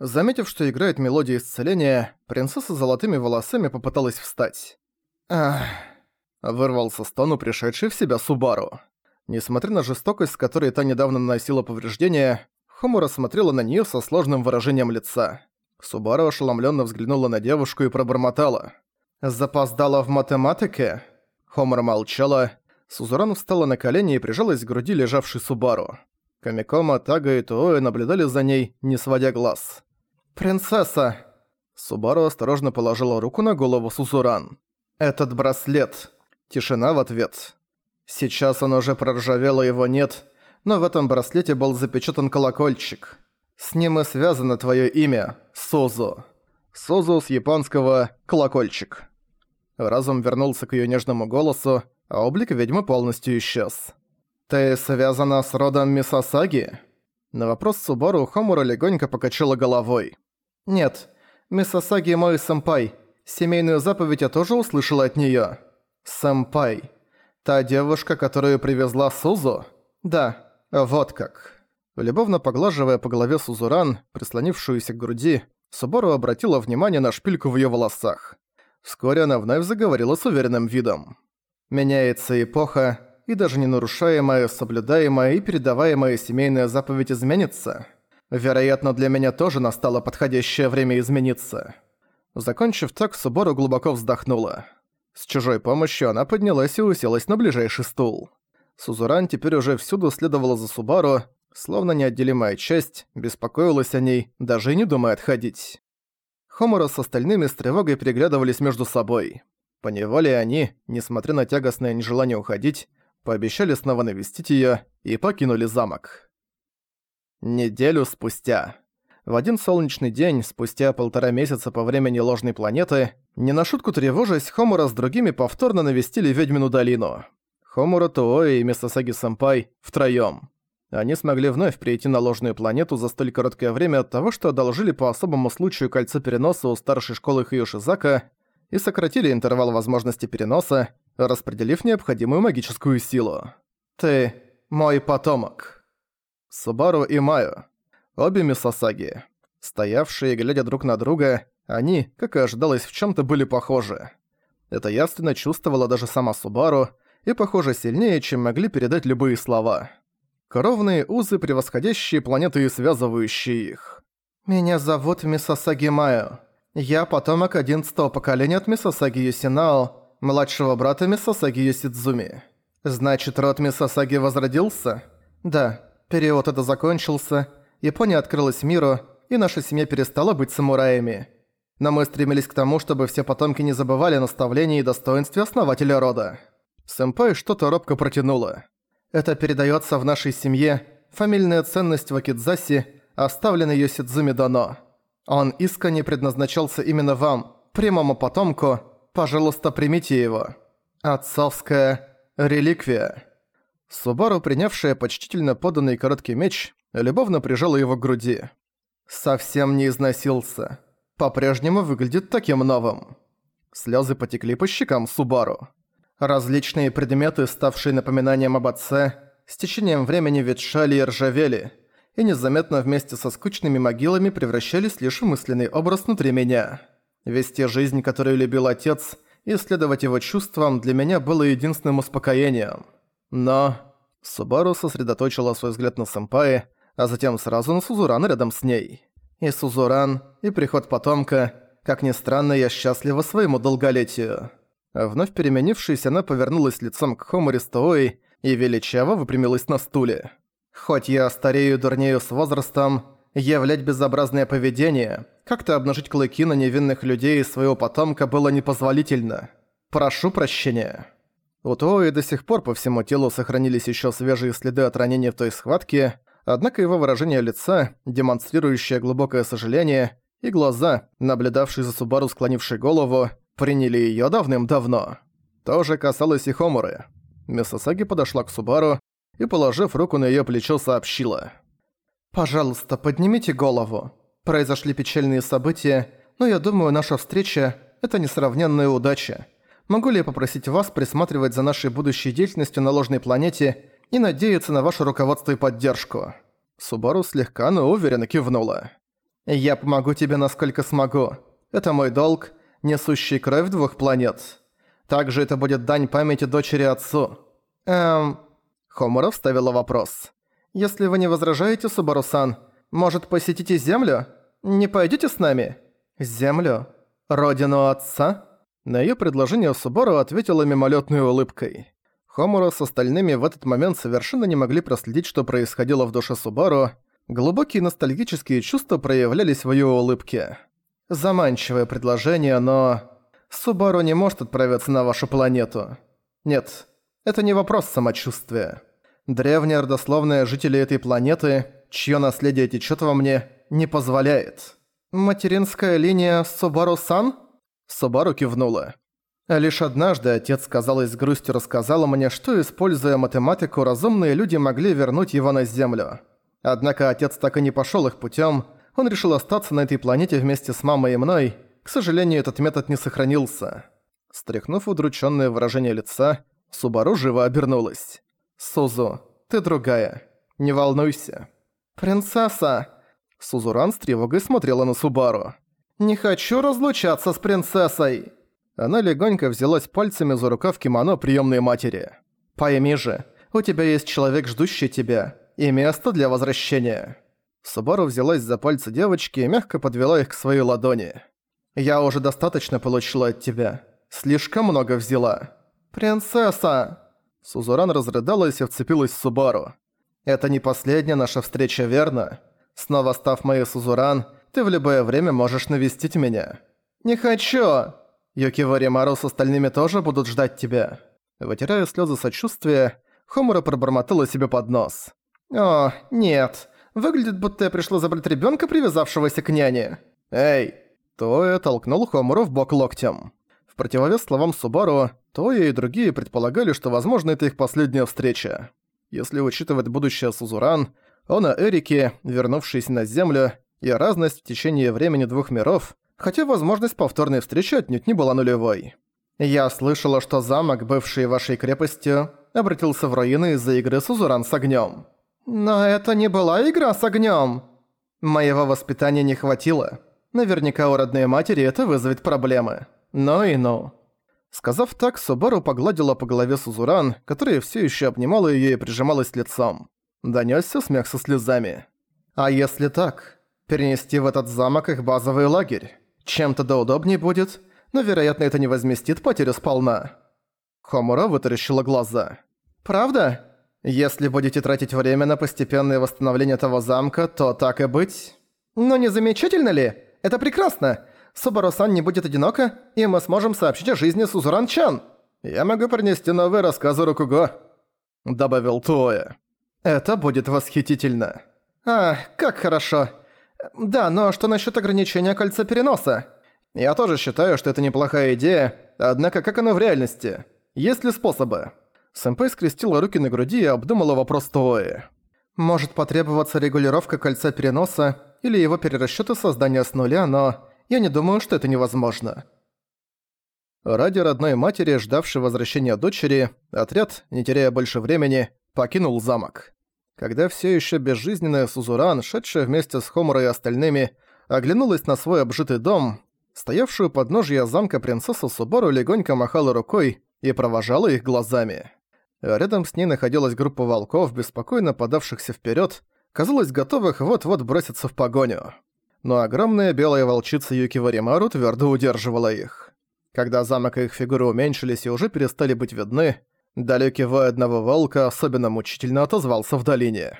Заметив, что играет мелодия исцеления, принцесса с золотыми волосами попыталась встать. «Ах...» — вырвался стону пришедший в себя Субару. Несмотря на жестокость, с которой та недавно наносила повреждения, Хомура смотрела на неё со сложным выражением лица. Субару ошеломлённо взглянула на девушку и пробормотала. «Запоздала в математике?» Хомура молчала. Сузуран встала на колени и прижалась к груди лежавшей Субару. Камикома, Тага и Туоэ наблюдали за ней, не сводя глаз. «Принцесса!» Субару осторожно положила руку на голову Сузуран. «Этот браслет!» Тишина в ответ. Сейчас он уже проржавел, его нет, но в этом браслете был запечатан колокольчик. С ним и связано твое имя – Созу. Созу с японского «колокольчик». Разум вернулся к ее нежному голосу, а облик ведьмы полностью исчез. «Ты связана с родом Мисасаги?» На вопрос Субару Хомура легонько покачала головой. «Нет, Мисасаги мой сэмпай. Семейную заповедь я тоже услышала от неё. Сэмпай. Та девушка, которую привезла Сузу? Да, вот как». Любовно поглаживая по голове Сузуран, прислонившуюся к груди, Субару обратила внимание на шпильку в её волосах. Вскоре она вновь заговорила с уверенным видом. «Меняется эпоха, и даже не нарушаемая, соблюдаемая и передаваемая семейная заповедь изменится. Вероятно, для меня тоже настало подходящее время измениться». Закончив так, Субору глубоко вздохнула. С чужой помощью она поднялась и уселась на ближайший стул. Сузуран теперь уже всюду следовала за Субару, словно неотделимая часть, беспокоилась о ней, даже и не думая отходить. Хомура с остальными с тревогой переглядывались между собой. Поневоле они, несмотря на тягостное нежелание уходить, пообещали снова навестить её и покинули замок. Неделю спустя. В один солнечный день, спустя полтора месяца по времени ложной планеты, не на шутку тревожась, Хомура с другими повторно навестили Ведьмину долину. Хомура, Туои и Мисасаги-сэмпай втроём. Они смогли вновь прийти на ложную планету за столь короткое время от того, что одолжили по особому случаю кольцо переноса у старшей школы Хьюшизака и сократили интервал возможности переноса, распределив необходимую магическую силу. «Ты мой потомок». Субару и Майо. Обе Мисасаги. Стоявшие, глядя друг на друга, они, как и ожидалось, в чем то были похожи. Это явственно чувствовала даже сама Субару, и, похоже, сильнее, чем могли передать любые слова. Кровные узы, превосходящие планеты и связывающие их. «Меня зовут Мисасаги Майо. Я потомок одиннадцатого поколения от Мисасаги Юсинао, младшего брата Мисасаги Юсидзуми. Значит, род Мисасаги возродился? Да, период Эдо закончился, Япония открылась миру, и наша семья перестала быть самураями. Но мы стремились к тому, чтобы все потомки не забывали о наставлении и достоинстве основателя рода. Сэмпай что-то робко протянула. Это передается в нашей семье, фамильная ценность вакидзаси, оставленная Йосидзуми Дано. Он искренне предназначался именно вам, прямому потомку, пожалуйста, примите его. Отцовская реликвия. Субару, принявшая почтительно поданный короткий меч, любовно прижала его к груди. Совсем не износился. По-прежнему выглядит таким новым. Слезы потекли по щекам Субару. Различные предметы, ставшие напоминанием об отце, с течением времени ветшали и ржавели, и незаметно вместе со скучными могилами превращались лишь в мысленный образ внутри меня. Вести жизнь, которую любил отец, и следовать его чувствам для меня было единственным успокоением. Но... Субару сосредоточила свой взгляд на сэмпае, а затем сразу на Сузурана рядом с ней. И Сузуран, и приход потомка, как ни странно, я счастлива своему долголетию. Вновь переменившись, она повернулась лицом к Хомори Стои и величаво выпрямилась на стуле. «Хоть я старею дурнею с возрастом, являть безобразное поведение, как-то обнажить клыки на невинных людей своего потомка было непозволительно. Прошу прощения». У Туои до сих пор по всему телу сохранились еще свежие следы от ранения в той схватке, однако его выражение лица, демонстрирующее глубокое сожаление, и глаза, наблюдавшие за Субару склонившей голову, приняли её давным-давно. То же касалось и Хомуры. Мисасаги подошла к Субару и, положив руку на её плечо, сообщила. «Пожалуйста, поднимите голову. Произошли печальные события, но я думаю, наша встреча – это несравненная удача. Могу ли я попросить вас присматривать за нашей будущей деятельностью на ложной планете и надеяться на ваше руководство и поддержку?» Субару слегка, но уверенно кивнула. Я помогу тебе насколько смогу. Это мой долг, несущий кровь двух планет. Также это будет дань памяти дочери отцу. Эм... Хомура вставила вопрос. «Если вы не возражаете, Субарусан, может, посетите Землю? Не пойдете с нами?» «Землю? Родину отца?» На её предложение Субару ответила мимолетной улыбкой. Хомура с остальными в этот момент совершенно не могли проследить, что происходило в душе Субару. Глубокие ностальгические чувства проявлялись в её улыбке. Заманчивое предложение, но... Субару не может отправиться на вашу планету. Нет, это не вопрос самочувствия. Древняя родословная жителей этой планеты, чье наследие течет во мне, не позволяет. Материнская линия Субару-сан? Субару кивнула. Лишь однажды отец, казалось, с грустью рассказал мне, что, используя математику, разумные люди могли вернуть его на Землю. Однако отец так и не пошел их путем. он решил остаться на этой планете вместе с мамой и мной. К сожалению, этот метод не сохранился. Стряхнув удрученное выражение лица, Субару живо обернулась. «Сузу, ты другая. Не волнуйся». «Принцесса!» Сузуран с тревогой смотрела на Субару. «Не хочу разлучаться с принцессой!» Она легонько взялась пальцами за рукав кимоно приемной матери. «Пойми же, у тебя есть человек, ждущий тебя, и место для возвращения». Субару взялась за пальцы девочки и мягко подвела их к своей ладони. «Я уже достаточно получила от тебя. Слишком много взяла». «Принцесса!» Сузуран разрыдалась и вцепилась в Субару. «Это не последняя наша встреча, верно? Снова став моей Сузуран, ты в любое время можешь навестить меня». «Не хочу!» «Юкивори Мару с остальными тоже будут ждать тебя». Вытирая слезы сочувствия, Хомура пробормотала себе под нос. «О, нет. Выглядит, будто я пришла забрать ребенка, привязавшегося к няне». «Эй!» Тоя толкнул Хомуру в бок локтем противовес словам Субару, Тоя и другие предполагали, что, возможно, это их последняя встреча. Если учитывать будущее Сузуран, он о Эрике, вернувшийся на Землю, и разность в течение времени двух миров, хотя возможность повторной встречи отнюдь не была нулевой. Я слышала, что замок, бывший вашей крепостью, обратился в руины из-за игры Сузуран с огнем. Но это не была игра с огнем. Моего воспитания не хватило. Наверняка у родной матери это вызовет проблемы. «Ну и ну». Сказав так, Субару погладила по голове Сузуран, которая все еще обнимала ее и прижималась лицом. Донесся смех со слезами. «А если так? Перенести в этот замок их базовый лагерь? Чем-то да удобнее будет, но, вероятно, это не возместит потерю сполна». Хомура вытаращила глаза. «Правда? Если будете тратить время на постепенное восстановление этого замка, то так и быть. Но не замечательно ли? Это прекрасно! Субару-сан не будет одиноко, и мы сможем сообщить о жизни Сузуран-чан. Я могу принести новые рассказы Рокуго», — добавил Туоя. «Это будет восхитительно». «А, как хорошо. Да, но что насчет ограничения кольца переноса? Я тоже считаю, что это неплохая идея, однако как оно в реальности? Есть ли способы?» Сэмпэй скрестила руки на груди и обдумала вопрос Туои. «Может потребоваться регулировка кольца переноса или его перерасчёт и создание с нуля, но я не думаю, что это невозможно. Ради родной матери, ждавшей возвращения дочери, отряд, не теряя больше времени, покинул замок. Когда все еще безжизненная Сузуран, шедшая вместе с Хомурой и остальными, оглянулась на свой обжитый дом, стоявшую под ножья замка принцесса Субору легонько махала рукой и провожала их глазами. рядом с ней находилась группа волков, беспокойно подавшихся вперед, казалось, готовых вот-вот броситься в погоню но огромная белая волчица Юки Варимару твердо удерживала их. Когда замок и их фигуры уменьшились и уже перестали быть видны, далекий вой одного волка особенно мучительно отозвался в долине.